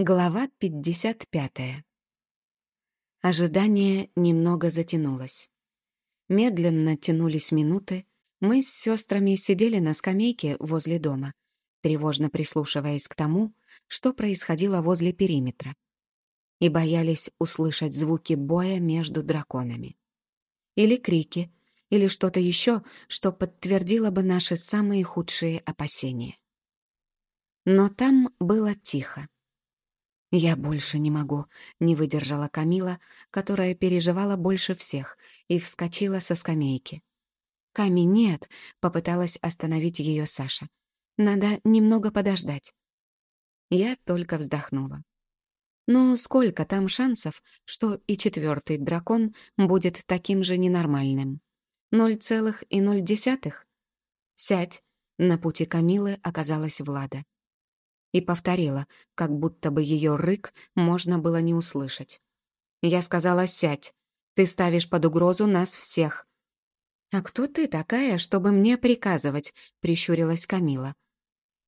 Глава 55. Ожидание немного затянулось. Медленно тянулись минуты. Мы с сестрами сидели на скамейке возле дома, тревожно прислушиваясь к тому, что происходило возле периметра, и боялись услышать звуки боя между драконами. Или крики, или что-то еще, что подтвердило бы наши самые худшие опасения. Но там было тихо. «Я больше не могу», — не выдержала Камила, которая переживала больше всех, и вскочила со скамейки. «Ками, нет», — попыталась остановить ее Саша. «Надо немного подождать». Я только вздохнула. Ну, сколько там шансов, что и четвертый дракон будет таким же ненормальным? Ноль целых и ноль десятых? Сядь. На пути Камилы оказалась Влада и повторила, как будто бы ее рык можно было не услышать. Я сказала «сядь, ты ставишь под угрозу нас всех». «А кто ты такая, чтобы мне приказывать?» — прищурилась Камила.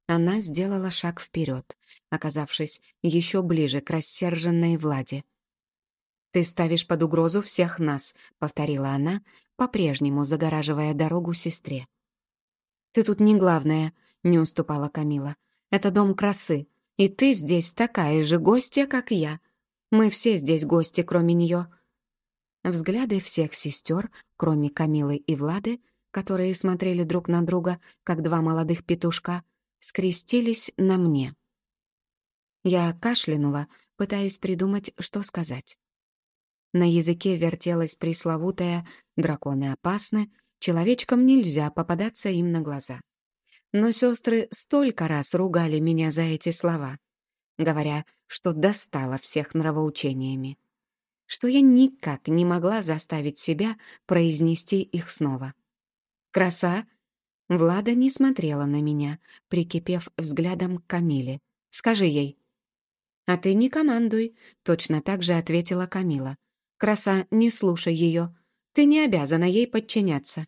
Она сделала шаг вперед, оказавшись еще ближе к рассерженной Владе. «Ты ставишь под угрозу всех нас», — повторила она, по-прежнему загораживая дорогу сестре. «Ты тут не главная», — не уступала Камила. Это дом красы, и ты здесь такая же гостья, как я. Мы все здесь гости, кроме нее». Взгляды всех сестер, кроме Камилы и Влады, которые смотрели друг на друга, как два молодых петушка, скрестились на мне. Я кашлянула, пытаясь придумать, что сказать. На языке вертелась пресловутая «драконы опасны», человечкам нельзя попадаться им на глаза. Но сестры столько раз ругали меня за эти слова, говоря, что достала всех нравоучениями, что я никак не могла заставить себя произнести их снова. «Краса!» Влада не смотрела на меня, прикипев взглядом к Камиле. «Скажи ей». «А ты не командуй», — точно так же ответила Камила. «Краса, не слушай ее. Ты не обязана ей подчиняться».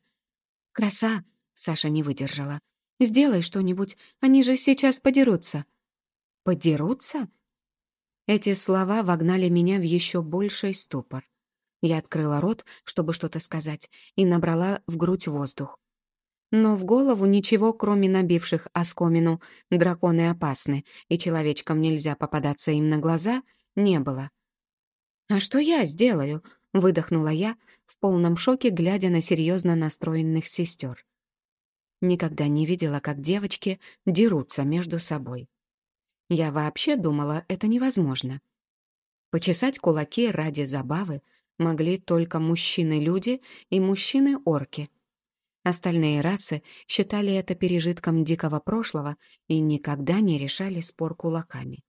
«Краса!» — Саша не выдержала. Сделай что-нибудь, они же сейчас подерутся». «Подерутся?» Эти слова вогнали меня в еще больший ступор. Я открыла рот, чтобы что-то сказать, и набрала в грудь воздух. Но в голову ничего, кроме набивших оскомину «драконы опасны» и человечкам нельзя попадаться им на глаза, не было. «А что я сделаю?» — выдохнула я, в полном шоке, глядя на серьезно настроенных сестер. Никогда не видела, как девочки дерутся между собой. Я вообще думала, это невозможно. Почесать кулаки ради забавы могли только мужчины-люди и мужчины-орки. Остальные расы считали это пережитком дикого прошлого и никогда не решали спор кулаками.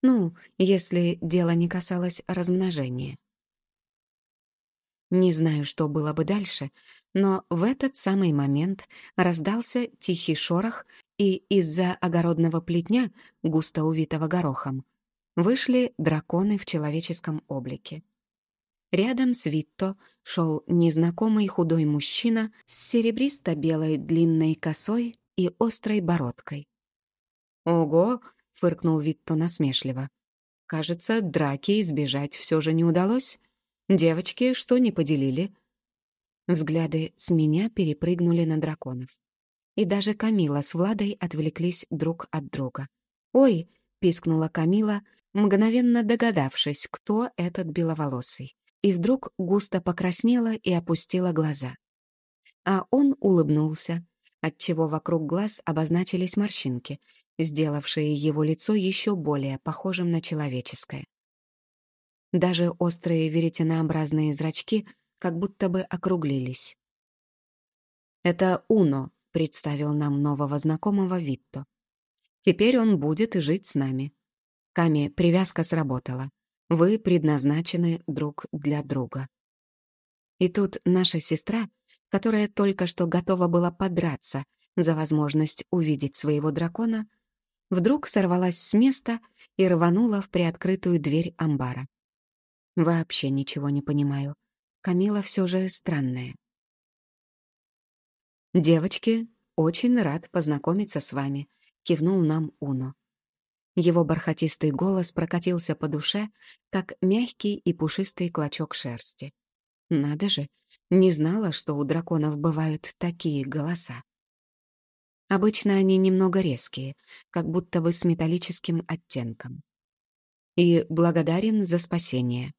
Ну, если дело не касалось размножения. Не знаю, что было бы дальше, но в этот самый момент раздался тихий шорох, и из-за огородного плетня, густо увитого горохом, вышли драконы в человеческом облике. Рядом с Витто шел незнакомый худой мужчина с серебристо-белой длинной косой и острой бородкой. «Ого!» — фыркнул Витто насмешливо. «Кажется, драки избежать все же не удалось. Девочки, что не поделили?» Взгляды с меня перепрыгнули на драконов. И даже Камила с Владой отвлеклись друг от друга. «Ой!» — пискнула Камила, мгновенно догадавшись, кто этот беловолосый. И вдруг густо покраснела и опустила глаза. А он улыбнулся, отчего вокруг глаз обозначились морщинки, сделавшие его лицо еще более похожим на человеческое. Даже острые веретенообразные зрачки — как будто бы округлились. «Это Уно», — представил нам нового знакомого Витто. «Теперь он будет жить с нами. Ками, привязка сработала. Вы предназначены друг для друга». И тут наша сестра, которая только что готова была подраться за возможность увидеть своего дракона, вдруг сорвалась с места и рванула в приоткрытую дверь амбара. Вообще ничего не понимаю. Камила все же странная. «Девочки, очень рад познакомиться с вами», — кивнул нам Уно. Его бархатистый голос прокатился по душе, как мягкий и пушистый клочок шерсти. Надо же, не знала, что у драконов бывают такие голоса. Обычно они немного резкие, как будто бы с металлическим оттенком. И благодарен за спасение.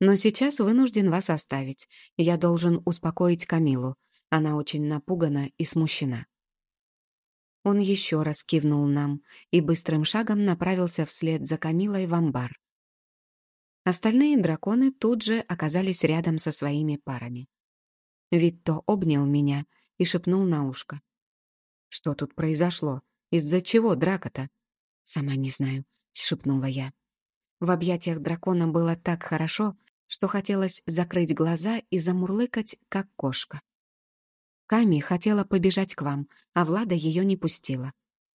Но сейчас вынужден вас оставить. Я должен успокоить Камилу. Она очень напугана и смущена. Он еще раз кивнул нам и быстрым шагом направился вслед за Камилой в амбар. Остальные драконы тут же оказались рядом со своими парами. Витто обнял меня и шепнул на ушко. «Что тут произошло? Из-за чего драка-то?» «Сама не знаю», — шепнула я. В объятиях дракона было так хорошо, что хотелось закрыть глаза и замурлыкать, как кошка. Ками хотела побежать к вам, а Влада ее не пустила.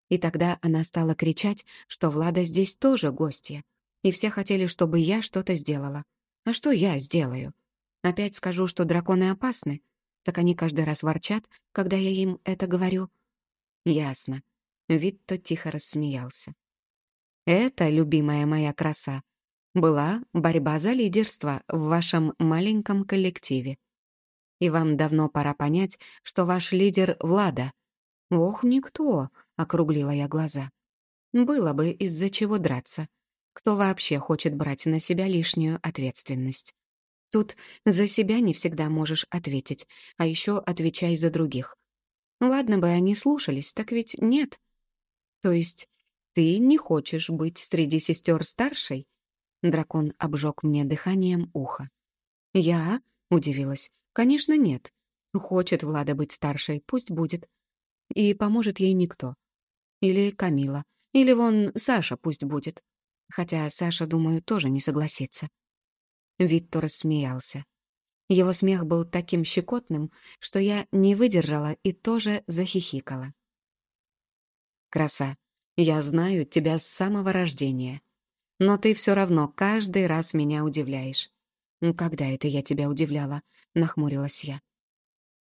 И тогда она стала кричать, что Влада здесь тоже гостья. И все хотели, чтобы я что-то сделала. А что я сделаю? Опять скажу, что драконы опасны? Так они каждый раз ворчат, когда я им это говорю. Ясно. Витто тихо рассмеялся. Это, любимая моя краса, была борьба за лидерство в вашем маленьком коллективе и вам давно пора понять, что ваш лидер — Влада». «Ох, никто!» — округлила я глаза. «Было бы из-за чего драться. Кто вообще хочет брать на себя лишнюю ответственность? Тут за себя не всегда можешь ответить, а еще отвечай за других. Ладно бы они слушались, так ведь нет. То есть ты не хочешь быть среди сестер старшей?» Дракон обжег мне дыханием ухо. «Я?» — удивилась. Конечно, нет. Хочет Влада быть старшей, пусть будет. И поможет ей никто. Или Камила. Или вон Саша пусть будет. Хотя Саша, думаю, тоже не согласится. Виктор рассмеялся. Его смех был таким щекотным, что я не выдержала и тоже захихикала. «Краса, я знаю тебя с самого рождения. Но ты все равно каждый раз меня удивляешь. Когда это я тебя удивляла? — нахмурилась я.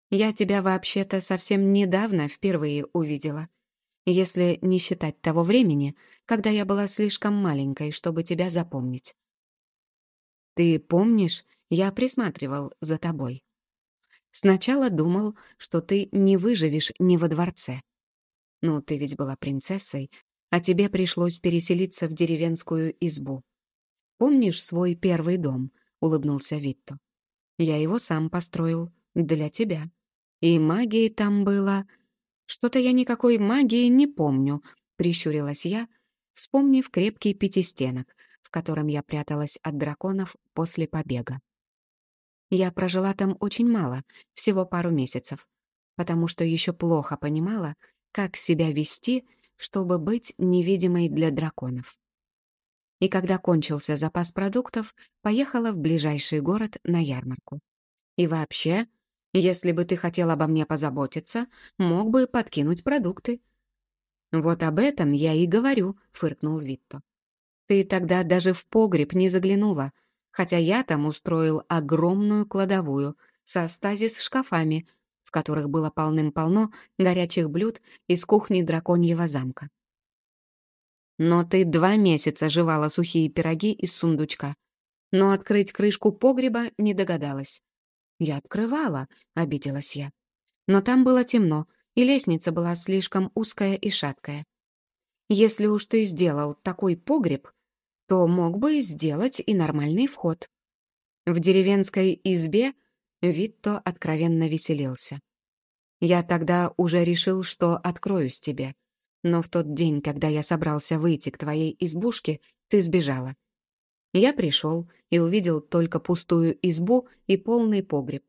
«Я тебя вообще-то совсем недавно впервые увидела, если не считать того времени, когда я была слишком маленькой, чтобы тебя запомнить. Ты помнишь, я присматривал за тобой. Сначала думал, что ты не выживешь ни во дворце. Ну, ты ведь была принцессой, а тебе пришлось переселиться в деревенскую избу. Помнишь свой первый дом?» — улыбнулся Витто. Я его сам построил. Для тебя. И магии там было... Что-то я никакой магии не помню, прищурилась я, вспомнив крепкий пятистенок, в котором я пряталась от драконов после побега. Я прожила там очень мало, всего пару месяцев, потому что еще плохо понимала, как себя вести, чтобы быть невидимой для драконов. И когда кончился запас продуктов, поехала в ближайший город на ярмарку. И вообще, если бы ты хотел обо мне позаботиться, мог бы подкинуть продукты. «Вот об этом я и говорю», — фыркнул Витто. «Ты тогда даже в погреб не заглянула, хотя я там устроил огромную кладовую со стазис-шкафами, в которых было полным-полно горячих блюд из кухни драконьего замка. Но ты два месяца жевала сухие пироги из сундучка, но открыть крышку погреба не догадалась. «Я открывала», — обиделась я. «Но там было темно, и лестница была слишком узкая и шаткая. Если уж ты сделал такой погреб, то мог бы сделать и нормальный вход». В деревенской избе Витто откровенно веселился. «Я тогда уже решил, что откроюсь тебе. Но в тот день, когда я собрался выйти к твоей избушке, ты сбежала. Я пришел и увидел только пустую избу и полный погреб.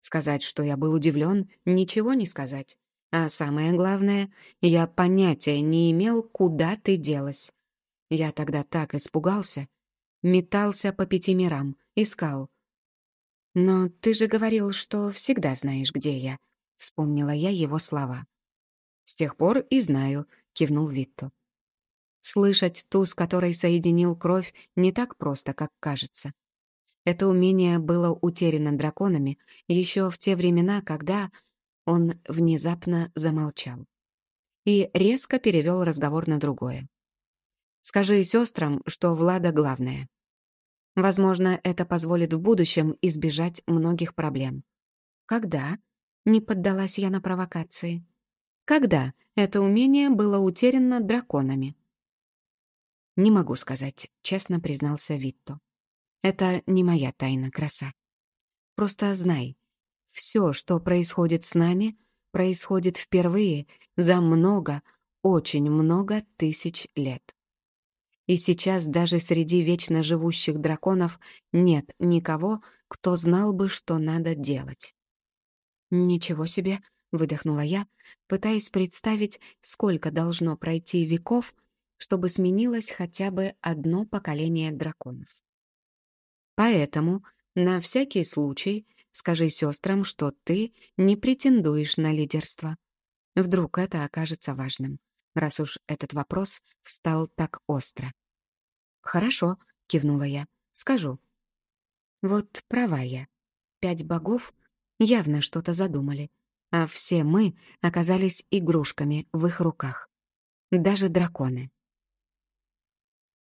Сказать, что я был удивлен, ничего не сказать. А самое главное, я понятия не имел, куда ты делась. Я тогда так испугался. Метался по пяти мирам, искал. «Но ты же говорил, что всегда знаешь, где я», — вспомнила я его слова. «С тех пор и знаю», — кивнул Витто. Слышать ту, с которой соединил кровь, не так просто, как кажется. Это умение было утеряно драконами еще в те времена, когда он внезапно замолчал и резко перевел разговор на другое. Скажи сестрам, что Влада главная. Возможно, это позволит в будущем избежать многих проблем. Когда? Не поддалась я на провокации. Когда это умение было утеряно драконами? Не могу сказать, честно признался Витто. Это не моя тайна, краса. Просто знай, все, что происходит с нами, происходит впервые за много, очень много тысяч лет. И сейчас даже среди вечно живущих драконов нет никого, кто знал бы, что надо делать. «Ничего себе!» — выдохнула я, пытаясь представить, сколько должно пройти веков, чтобы сменилось хотя бы одно поколение драконов. Поэтому, на всякий случай, скажи сестрам, что ты не претендуешь на лидерство. Вдруг это окажется важным, раз уж этот вопрос встал так остро. «Хорошо», — кивнула я, — «скажу». Вот права я. Пять богов явно что-то задумали, а все мы оказались игрушками в их руках. Даже драконы.